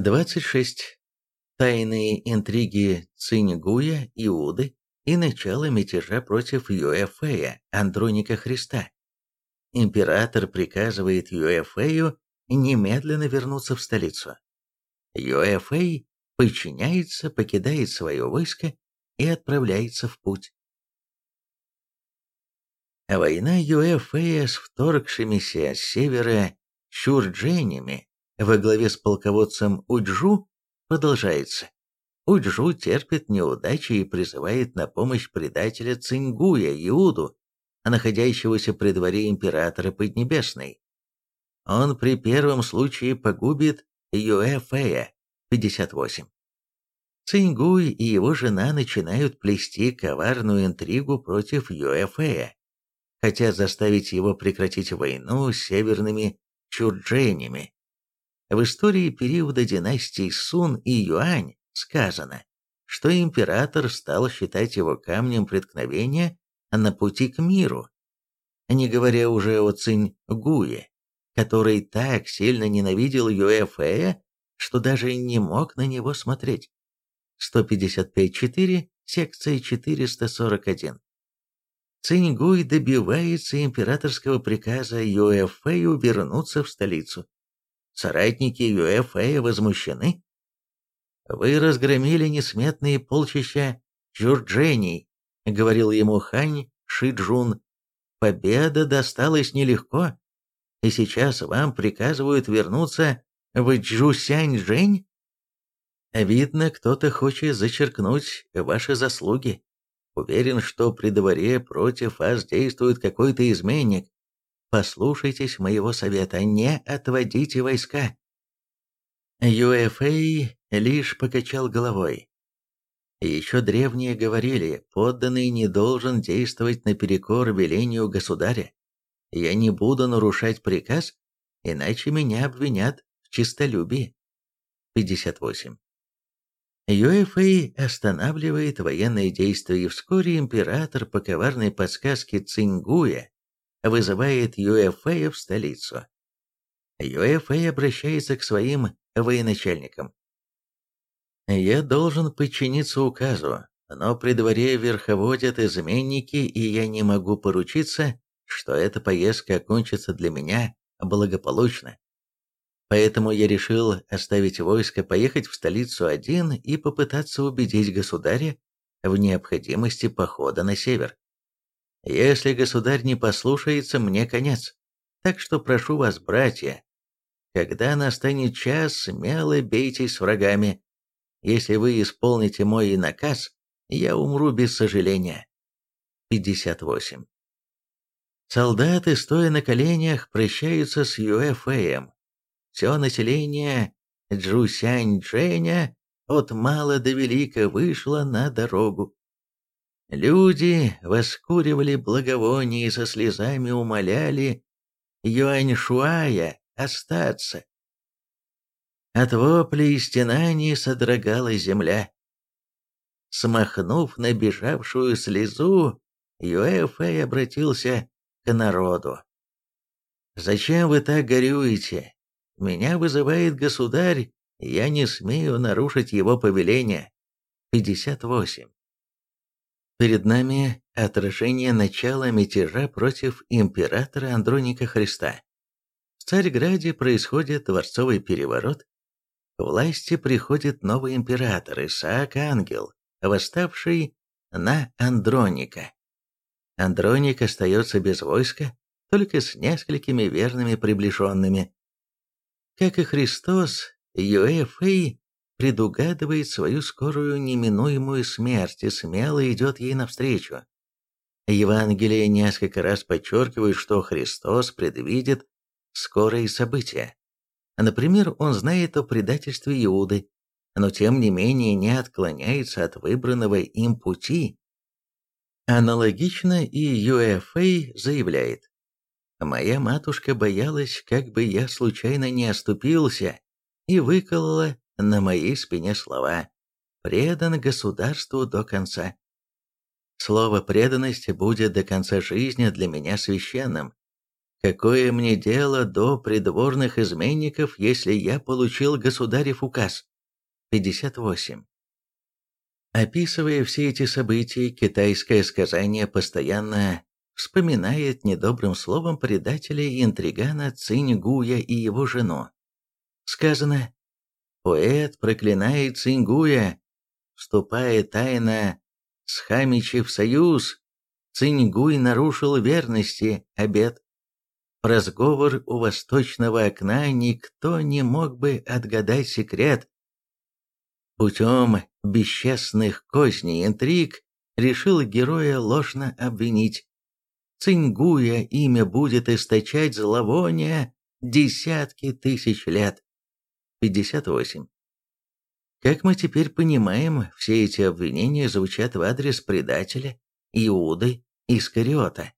26. Тайные интриги Циньгуя, Иуды и начало мятежа против Юэфэя, Андроника Христа. Император приказывает Юэфэю немедленно вернуться в столицу. Юэфэй подчиняется, покидает свое войско и отправляется в путь. Война Юэфэя с вторгшимися с севера чурдженями во главе с полководцем Уджу продолжается. Уджу терпит неудачи и призывает на помощь предателя Цингуя, Иуду, находящегося при дворе императора Поднебесной. Он при первом случае погубит Юэфэя, 58. Цингуй и его жена начинают плести коварную интригу против Юэфэя, хотят заставить его прекратить войну с северными чурдженями. В истории периода династий Сун и Юань сказано, что император стал считать его камнем преткновения на пути к миру, не говоря уже о Цинь-Гуе, который так сильно ненавидел Юэфэя, что даже не мог на него смотреть. 155.4, секция 441. Циньгуй добивается императорского приказа Юэфэю вернуться в столицу. Соратники Юэфэя возмущены. «Вы разгромили несметные полчища джурджений», — говорил ему Хань Шиджун. «Победа досталась нелегко, и сейчас вам приказывают вернуться в Джусянь-Жень?» Видно, кто-то хочет зачеркнуть ваши заслуги. Уверен, что при дворе против вас действует какой-то изменник. Послушайтесь моего совета, не отводите войска. Юэфэй лишь покачал головой. Еще древние говорили, подданный не должен действовать наперекор велению государя. Я не буду нарушать приказ, иначе меня обвинят в чистолюбии. 58. Юэфэй останавливает военные действия, и вскоре император по коварной подсказке Цингуя вызывает Юэфэя в столицу. Юэфэй обращается к своим военачальникам. «Я должен подчиниться указу, но при дворе верховодят изменники, и я не могу поручиться, что эта поездка окончится для меня благополучно. Поэтому я решил оставить войско, поехать в столицу один и попытаться убедить государя в необходимости похода на север. Если государь не послушается, мне конец. Так что прошу вас, братья, когда настанет час, смело бейтесь с врагами. Если вы исполните мой наказ, я умру без сожаления. 58. Солдаты, стоя на коленях, прощаются с Юэфэем, все население Джусянь-Джэня от мала до велика вышло на дорогу. Люди воскуривали благовония и со слезами умоляли Юаньшуая остаться. От воплей и стенаний содрогалась земля. Смахнув набежавшую слезу, Юэфэй обратился к народу. «Зачем вы так горюете? Меня вызывает государь, я не смею нарушить его повеление. 58. Перед нами отражение начала мятежа против императора Андроника Христа. В Царьграде происходит дворцовый переворот. К власти приходит новый император Исаак Ангел, восставший на Андроника. Андроник остается без войска, только с несколькими верными приближенными, как и Христос, Юэфэй предугадывает свою скорую неминуемую смерть и смело идет ей навстречу. Евангелие несколько раз подчеркивает, что Христос предвидит скорые события. Например, он знает о предательстве Иуды, но тем не менее не отклоняется от выбранного им пути. Аналогично и Юэфэй заявляет, Моя матушка боялась, как бы я случайно не оступился, и выколола на моей спине слова «предан государству до конца». Слово «преданность» будет до конца жизни для меня священным. Какое мне дело до придворных изменников, если я получил государев указ? 58. Описывая все эти события, китайское сказание постоянно вспоминает недобрым словом предателя и интригана Циньгуя и его жену. Сказано «Поэт проклинает Циньгуя, вступая тайно с Хамичи в союз, Циньгуй нарушил верности обет. Разговор у восточного окна никто не мог бы отгадать секрет. Путем бесчестных козней интриг решил героя ложно обвинить. Цингуя имя будет источать зловоние десятки тысяч лет. 58. Как мы теперь понимаем, все эти обвинения звучат в адрес предателя Иуды Искариота.